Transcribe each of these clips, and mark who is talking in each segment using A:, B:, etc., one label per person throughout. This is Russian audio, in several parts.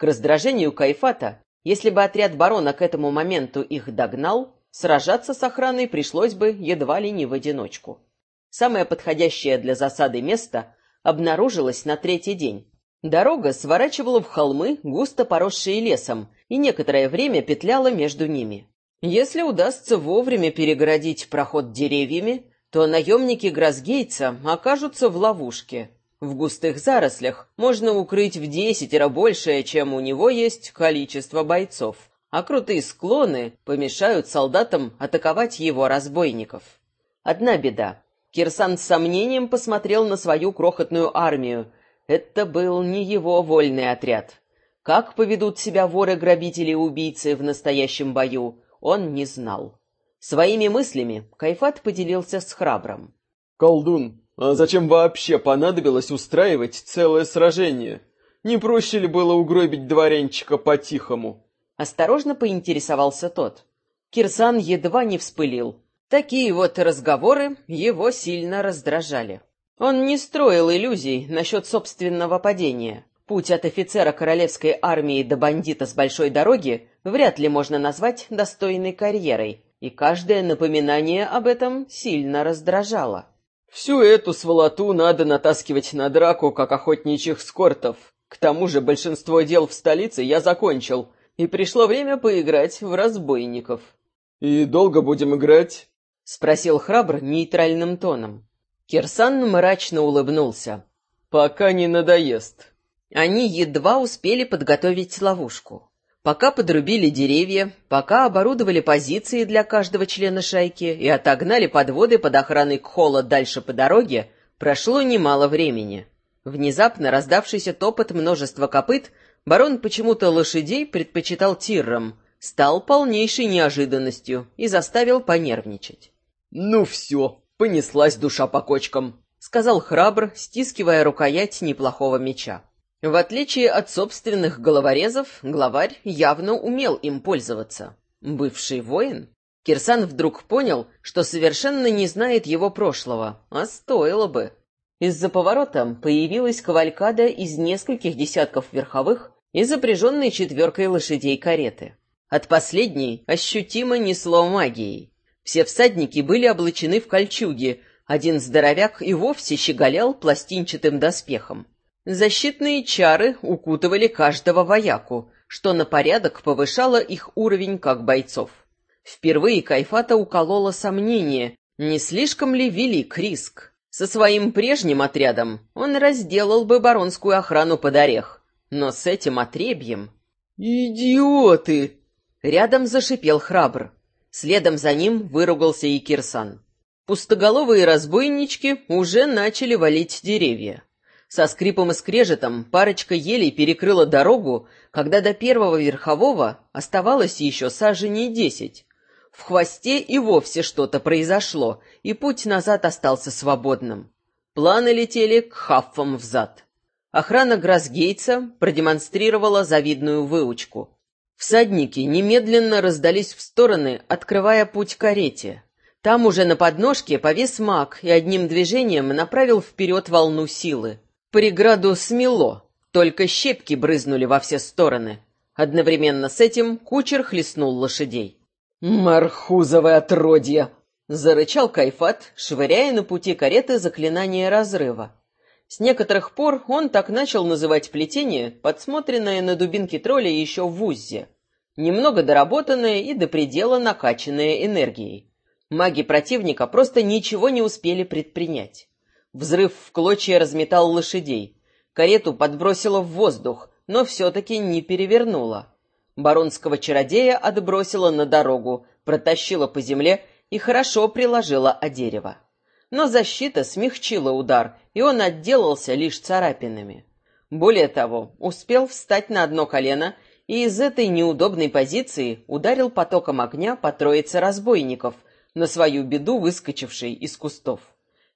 A: К раздражению Кайфата, если бы отряд барона к этому моменту их догнал, сражаться с охраной пришлось бы едва ли не в одиночку. Самое подходящее для засады место обнаружилось на третий день. Дорога сворачивала в холмы, густо поросшие лесом, и некоторое время петляла между ними. Если удастся вовремя перегородить проход деревьями, то наемники Грозгейца окажутся в ловушке. В густых зарослях можно укрыть в десятеро большее, чем у него есть количество бойцов, а крутые склоны помешают солдатам атаковать его разбойников. Одна беда. Кирсан с сомнением посмотрел на свою крохотную армию. Это был не его вольный отряд. Как поведут себя воры-грабители и убийцы в настоящем бою, он не знал. Своими мыслями Кайфат поделился с храбром.
B: «Колдун, а зачем вообще понадобилось устраивать целое сражение? Не проще ли было угробить дворянчика по-тихому?»
A: Осторожно поинтересовался тот. Кирсан едва не вспылил. Такие вот разговоры его сильно раздражали. Он не строил иллюзий насчет собственного падения. Путь от офицера королевской армии до бандита с большой дороги вряд ли можно назвать достойной карьерой, и каждое напоминание об этом сильно раздражало.
B: Всю эту сволоту надо натаскивать на драку, как охотничьих скортов. К тому же большинство дел в столице я закончил, и пришло время поиграть в разбойников. «И долго будем играть?»
A: — спросил храбр нейтральным тоном. Кирсан мрачно улыбнулся.
B: «Пока не надоест».
A: Они едва успели подготовить ловушку. Пока подрубили деревья, пока оборудовали позиции для каждого члена шайки и отогнали подводы под охраной Кхола дальше по дороге, прошло немало времени. Внезапно раздавшийся топот множества копыт, барон почему-то лошадей предпочитал тиррам, стал полнейшей неожиданностью и заставил понервничать.
B: «Ну все, понеслась душа по кочкам», —
A: сказал храбр, стискивая рукоять неплохого меча. В отличие от собственных головорезов, главарь явно умел им пользоваться. Бывший воин? Кирсан вдруг понял, что совершенно не знает его прошлого, а стоило бы. Из-за поворота появилась кавалькада из нескольких десятков верховых и запряженной четверкой лошадей кареты. От последней ощутимо несло магией. Все всадники были облачены в кольчуги, один здоровяк и вовсе щеголял пластинчатым доспехом. Защитные чары укутывали каждого вояку, что на порядок повышало их уровень как бойцов. Впервые Кайфата уколола сомнение, не слишком ли велик риск. Со своим прежним отрядом он разделал бы баронскую охрану под орех, но с этим отребьем...
B: «Идиоты!»
A: Рядом зашипел храбр. Следом за ним выругался и Кирсан. Пустоголовые разбойнички уже начали валить деревья. Со скрипом и скрежетом парочка елей перекрыла дорогу, когда до первого верхового оставалось еще саженей десять. В хвосте и вовсе что-то произошло, и путь назад остался свободным. Планы летели к хаффам взад. Охрана Грасгейтса продемонстрировала завидную выучку. Всадники немедленно раздались в стороны, открывая путь карете. Там уже на подножке повес маг и одним движением направил вперед волну силы. Преграду смело, только щепки брызнули во все стороны. Одновременно с этим кучер хлестнул лошадей.
B: «Мархузовое отродье!»
A: — зарычал Кайфат, швыряя на пути кареты заклинание разрыва. С некоторых пор он так начал называть плетение, подсмотренное на дубинке тролля еще в уззе. Немного доработанное и до предела накачанное энергией. Маги противника просто ничего не успели предпринять. Взрыв в клочья разметал лошадей. Карету подбросило в воздух, но все-таки не перевернуло. Баронского чародея отбросило на дорогу, протащило по земле и хорошо приложило о дерево. Но защита смягчила удар, и он отделался лишь царапинами. Более того, успел встать на одно колено и из этой неудобной позиции ударил потоком огня по троице разбойников, на свою беду выскочившей из кустов.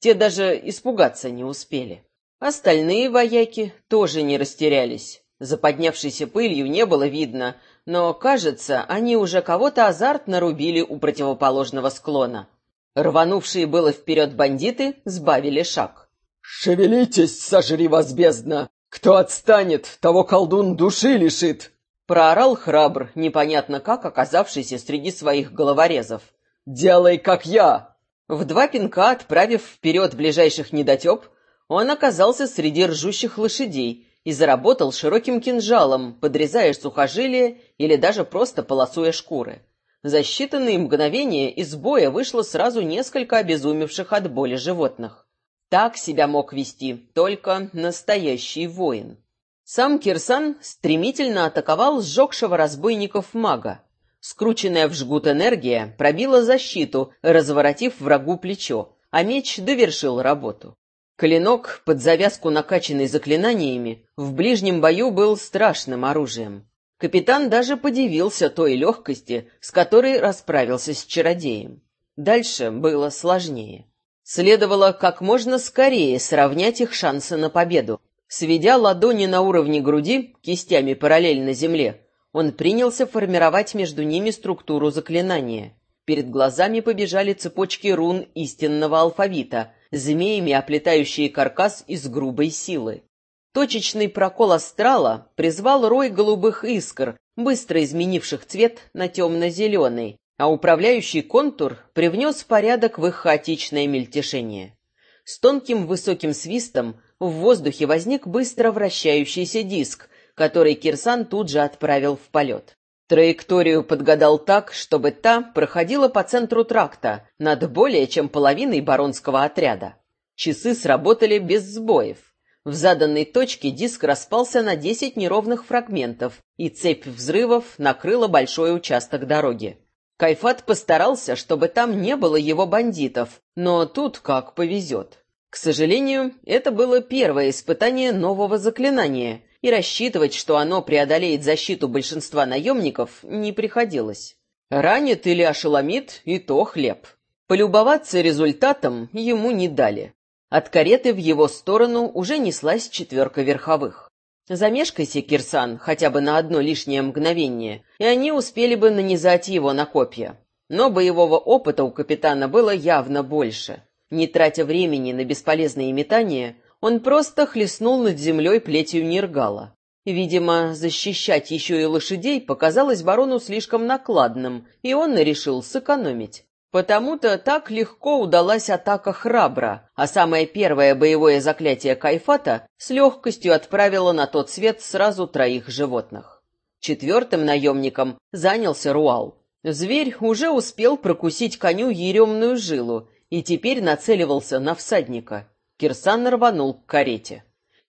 A: Те даже испугаться не успели. Остальные вояки тоже не растерялись. За поднявшейся пылью не было видно, но, кажется, они уже кого-то азартно рубили у противоположного склона. Рванувшие было вперед бандиты сбавили шаг.
B: «Шевелитесь, сожри вас, бездна! «Кто отстанет, того колдун души лишит!»
A: Проорал храбр, непонятно как оказавшийся среди своих головорезов.
B: «Делай, как я!»
A: В два пинка, отправив вперед ближайших недотеп, он оказался среди ржущих лошадей и заработал широким кинжалом, подрезая сухожилия или даже просто полосуя шкуры. За считанные мгновения из боя вышло сразу несколько обезумевших от боли животных. Так себя мог вести только настоящий воин. Сам Кирсан стремительно атаковал сжегшего разбойников мага. Скрученная в жгут энергия пробила защиту, разворотив врагу плечо, а меч довершил работу. Клинок, под завязку накачанный заклинаниями, в ближнем бою был страшным оружием. Капитан даже подивился той легкости, с которой расправился с чародеем. Дальше было сложнее. Следовало как можно скорее сравнять их шансы на победу. Сведя ладони на уровне груди, кистями параллельно земле, он принялся формировать между ними структуру заклинания. Перед глазами побежали цепочки рун истинного алфавита, змеями оплетающие каркас из грубой силы. Точечный прокол астрала призвал рой голубых искр, быстро изменивших цвет на темно-зеленый, а управляющий контур привнес порядок в их хаотичное мельтешение. С тонким высоким свистом в воздухе возник быстро вращающийся диск, который Кирсан тут же отправил в полет. Траекторию подгадал так, чтобы та проходила по центру тракта, над более чем половиной баронского отряда. Часы сработали без сбоев. В заданной точке диск распался на 10 неровных фрагментов, и цепь взрывов накрыла большой участок дороги. Кайфат постарался, чтобы там не было его бандитов, но тут как повезет. К сожалению, это было первое испытание нового заклинания, и рассчитывать, что оно преодолеет защиту большинства наемников, не приходилось. Ранит или ошеломит, и то хлеб. Полюбоваться результатом ему не дали. От кареты в его сторону уже неслась четверка верховых. Замешкайся, Кирсан, хотя бы на одно лишнее мгновение, и они успели бы нанизать его на копья. Но боевого опыта у капитана было явно больше. Не тратя времени на бесполезные метания, он просто хлестнул над землей плетью Нергала. Видимо, защищать еще и лошадей показалось барону слишком накладным, и он решил сэкономить. Потому-то так легко удалась атака храбра, а самое первое боевое заклятие Кайфата с легкостью отправило на тот свет сразу троих животных. Четвертым наемником занялся Руал. Зверь уже успел прокусить коню еремную жилу и теперь нацеливался на всадника. Кирсан рванул к карете.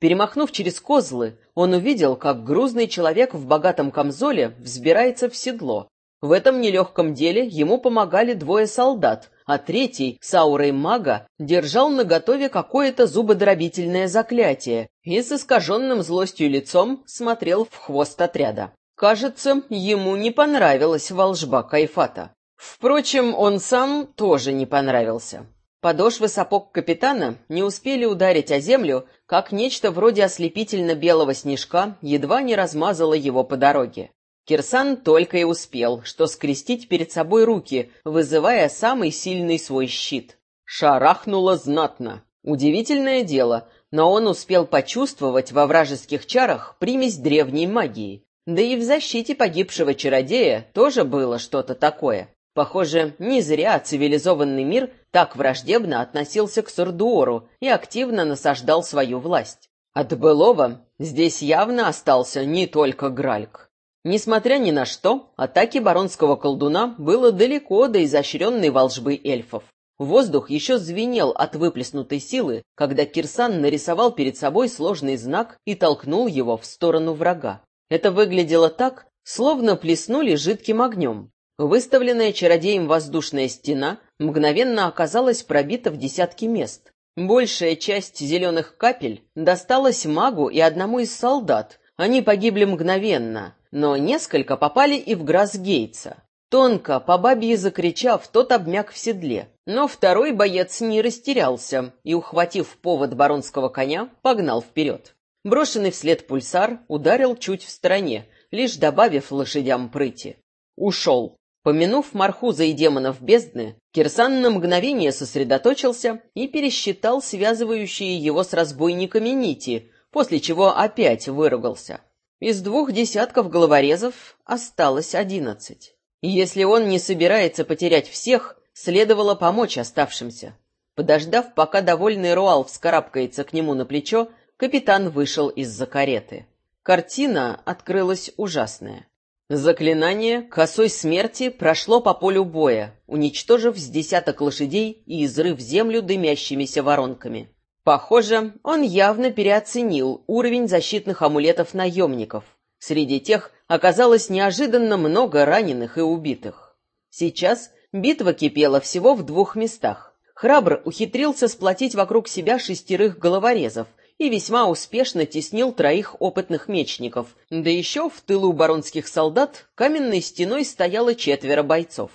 A: Перемахнув через козлы, он увидел, как грузный человек в богатом камзоле взбирается в седло, в этом нелегком деле ему помогали двое солдат, а третий, с аурой мага, держал наготове какое-то зубодробительное заклятие и с искаженным злостью лицом смотрел в хвост отряда. Кажется, ему не понравилась волжба Кайфата. Впрочем, он сам тоже не понравился. Подошвы сапог капитана не успели ударить о землю, как нечто вроде ослепительно-белого снежка едва не размазало его по дороге. Кирсан только и успел, что скрестить перед собой руки, вызывая самый сильный свой щит. Шарахнуло знатно. Удивительное дело, но он успел почувствовать во вражеских чарах примесь древней магии. Да и в защите погибшего чародея тоже было что-то такое. Похоже, не зря цивилизованный мир так враждебно относился к Сардуору и активно насаждал свою власть. От былого здесь явно остался не только Гральк. Несмотря ни на что, атаки баронского колдуна было далеко до изощренной волжбы эльфов. Воздух еще звенел от выплеснутой силы, когда Кирсан нарисовал перед собой сложный знак и толкнул его в сторону врага. Это выглядело так, словно плеснули жидким огнем. Выставленная чародеем воздушная стена мгновенно оказалась пробита в десятки мест. Большая часть зеленых капель досталась магу и одному из солдат. Они погибли мгновенно, но несколько попали и в Грасс Гейтса. Тонко, по бабье закричав, тот обмяк в седле. Но второй боец не растерялся и, ухватив повод баронского коня, погнал вперед. Брошенный вслед пульсар ударил чуть в стороне, лишь добавив лошадям прыти. Ушел. Помянув Мархуза и демонов бездны, Кирсан на мгновение сосредоточился и пересчитал связывающие его с разбойниками нити, после чего опять выругался. Из двух десятков головорезов осталось одиннадцать. Если он не собирается потерять всех, следовало помочь оставшимся. Подождав, пока довольный Руал вскарабкается к нему на плечо, капитан вышел из-за кареты. Картина открылась ужасная. Заклинание косой смерти прошло по полю боя, уничтожив с десяток лошадей и изрыв землю дымящимися воронками. Похоже, он явно переоценил уровень защитных амулетов наемников. Среди тех оказалось неожиданно много раненых и убитых. Сейчас битва кипела всего в двух местах. Храбр ухитрился сплотить вокруг себя шестерых головорезов и весьма успешно теснил троих опытных мечников, да еще в тылу баронских солдат каменной стеной стояло четверо бойцов.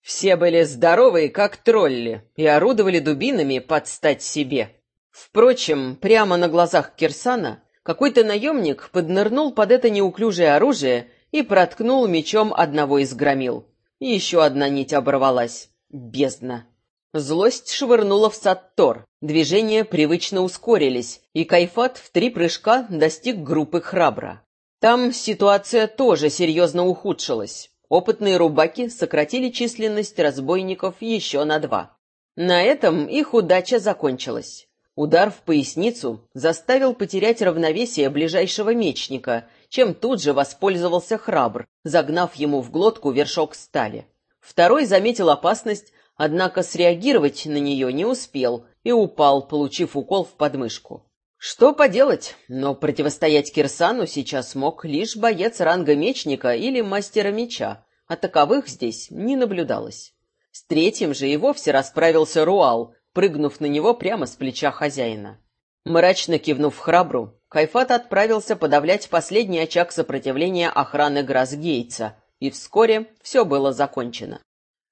A: Все были здоровые, как тролли, и орудовали дубинами под стать себе. Впрочем, прямо на глазах Кирсана какой-то наемник поднырнул под это неуклюжее оружие и проткнул мечом одного из громил. Еще одна нить оборвалась. Бездна. Злость швырнула в сад Тор. Движения привычно ускорились, и Кайфат в три прыжка достиг группы храбра. Там ситуация тоже серьезно ухудшилась. Опытные рубаки сократили численность разбойников еще на два. На этом их удача закончилась. Удар в поясницу заставил потерять равновесие ближайшего мечника, чем тут же воспользовался храбр, загнав ему в глотку вершок стали. Второй заметил опасность, однако среагировать на нее не успел и упал, получив укол в подмышку. Что поделать, но противостоять Кирсану сейчас мог лишь боец ранга мечника или мастера меча, а таковых здесь не наблюдалось. С третьим же и вовсе расправился Руал, прыгнув на него прямо с плеча хозяина. Мрачно кивнув храбру, Кайфат отправился подавлять последний очаг сопротивления охраны Грасгейтса, и вскоре все было закончено.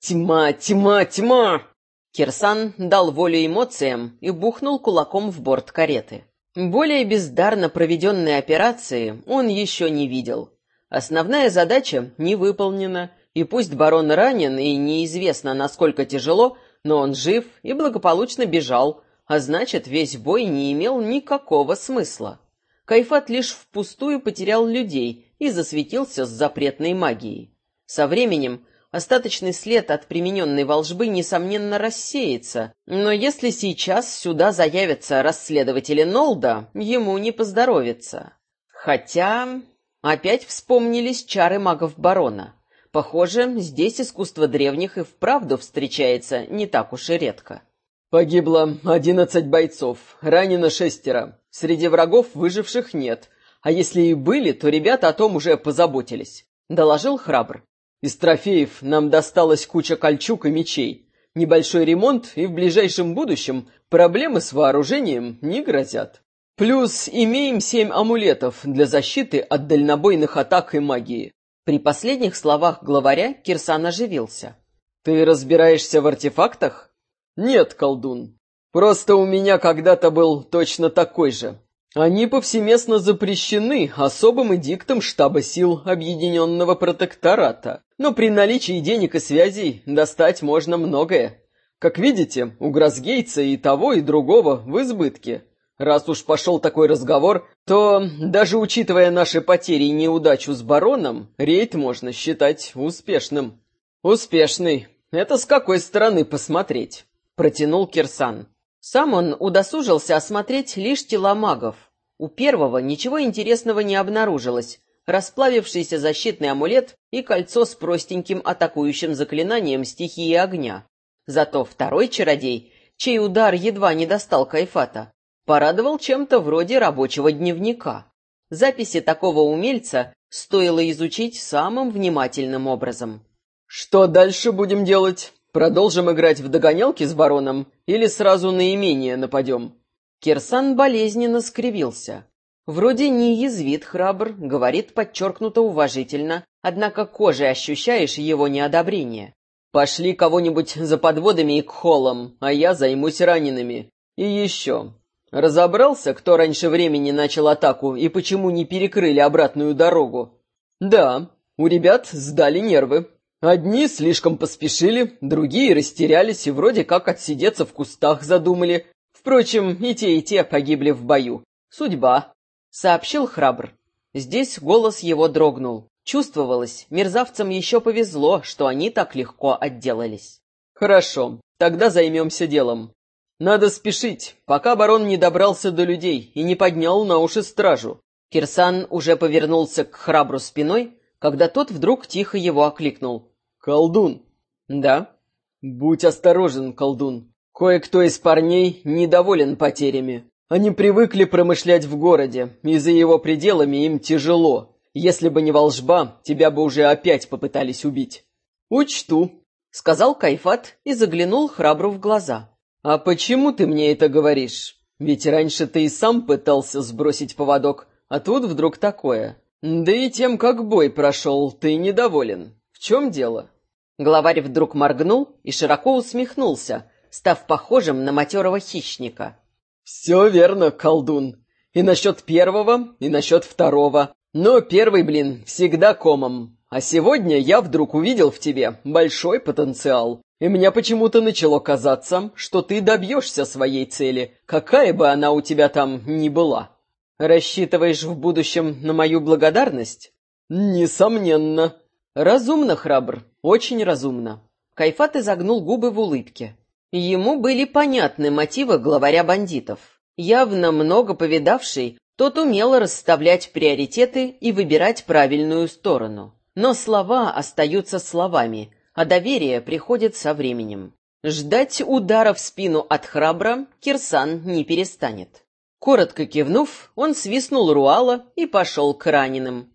B: «Тьма, тьма, тьма!»
A: Кирсан дал волю эмоциям и бухнул кулаком в борт кареты. Более бездарно проведенной операции он еще не видел. Основная задача не выполнена, и пусть барон ранен и неизвестно, насколько тяжело, но он жив и благополучно бежал, а значит, весь бой не имел никакого смысла. Кайфат лишь впустую потерял людей и засветился с запретной магией. Со временем остаточный след от примененной волжбы, несомненно, рассеется, но если сейчас сюда заявятся расследователи Нолда, ему не поздоровится. Хотя опять вспомнились чары магов барона. Похоже, здесь искусство древних и вправду встречается не так уж и редко.
B: Погибло одиннадцать бойцов, ранено шестеро. Среди врагов выживших нет, а если и были, то ребята о том уже позаботились. Доложил храбр. Из трофеев нам досталась куча кольчуг и мечей. Небольшой ремонт, и в ближайшем будущем проблемы с вооружением не грозят. Плюс имеем семь амулетов для защиты от дальнобойных атак и магии.
A: При последних словах главаря Кирсан оживился.
B: «Ты разбираешься в артефактах?» «Нет, колдун. Просто у меня когда-то был точно такой же. Они повсеместно запрещены особым эдиктом штаба сил Объединенного Протектората, но при наличии денег и связей достать можно многое. Как видите, у Грозгейца и того, и другого в избытке. Раз уж пошел такой разговор, то, даже учитывая наши потери и неудачу с бароном, рейд можно считать успешным. Успешный. Это с какой стороны посмотреть? Протянул Кирсан.
A: Сам он удосужился осмотреть лишь тела магов. У первого ничего интересного не обнаружилось. Расплавившийся защитный амулет и кольцо с простеньким атакующим заклинанием стихии огня. Зато второй чародей, чей удар едва не достал Кайфата, порадовал чем-то вроде рабочего дневника. Записи такого умельца стоило изучить самым внимательным образом.
B: «Что дальше будем делать? Продолжим играть в догонялки с бароном или сразу на имение нападем?»
A: Кирсан болезненно скривился. Вроде не язвит храбр, говорит подчеркнуто уважительно, однако кожей ощущаешь его неодобрение.
B: «Пошли кого-нибудь за подводами и к холлам, а я займусь ранеными. И еще, Разобрался, кто раньше времени начал атаку и почему не перекрыли обратную дорогу? Да, у ребят сдали нервы. Одни слишком поспешили, другие растерялись и вроде как отсидеться в кустах задумали. Впрочем, и те, и те погибли в бою. Судьба.
A: — сообщил храбр. Здесь голос его дрогнул. Чувствовалось, мерзавцам еще повезло, что они так легко отделались.
B: «Хорошо, тогда займемся делом. Надо спешить, пока барон не добрался до людей и не поднял на уши стражу».
A: Кирсан уже повернулся к храбру спиной, когда тот вдруг тихо его окликнул.
B: «Колдун!»
A: «Да?»
B: «Будь осторожен, колдун. Кое-кто из парней недоволен потерями. Они привыкли промышлять в городе, и за его пределами им тяжело. Если бы не волжба, тебя бы уже опять попытались убить».
A: «Учту», — сказал Кайфат и заглянул храбру в глаза.
B: «А почему ты мне это говоришь? Ведь раньше ты и сам пытался сбросить поводок, а тут вдруг такое. Да и тем, как бой прошел, ты недоволен. В чем дело?»
A: Главарь вдруг моргнул и широко усмехнулся, став похожим на матерого хищника.
B: «Все верно, колдун. И насчет первого, и насчет второго. Но первый, блин, всегда комом. А сегодня я вдруг увидел в тебе большой потенциал. И мне почему-то начало казаться, что ты добьешься своей цели, какая бы она у тебя там ни была.
A: Рассчитываешь в будущем на мою благодарность?
B: Несомненно.
A: Разумно, храбр, очень разумно. Кайфат изогнул губы в улыбке. Ему были понятны мотивы главаря бандитов. Явно много повидавший, тот умел расставлять приоритеты и выбирать правильную сторону. Но слова остаются словами, а доверие приходит со временем. Ждать удара в спину от храбра Кирсан не перестанет. Коротко кивнув, он свистнул Руала и пошел к раненым.